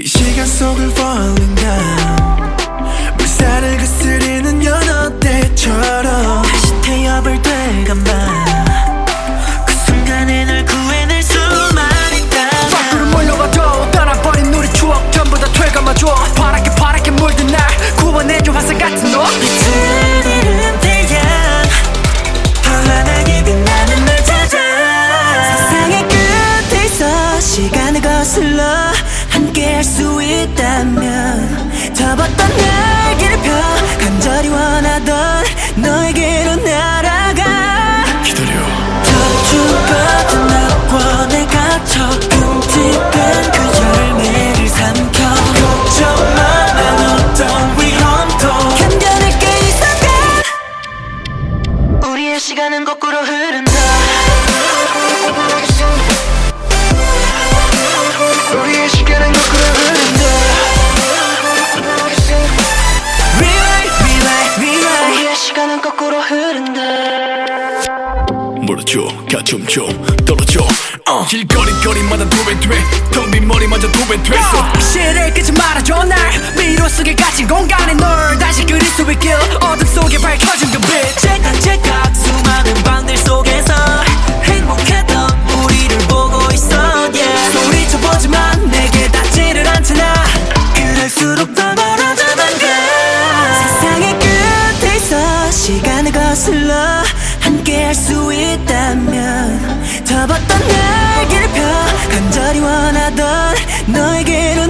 이 시간 속을 falling down estaba tan 벌어줘. 가좀 좀 떨어져. 어. uh. 길거리 거리마다 도배돼. 텅빈 머리마저 도배돼. 어. 시를 끄지 말아줘 날. 미로 속에 갇힌 공간에 널 다시 그릴 수 있길. 어둠 속에 밝혀진 금빛. 제각 제각 수많은 방들 속에서 행복했던 우리를 보고 있어 yeah. 소리쳐보지만 내게 닿지를 않잖아. 그럴수록 더 멀어져만 가 세상의 끝에서 시간을 거슬러 함께 할 수 있다면 접었던 날개를 펴 간절히 원하던 너에게는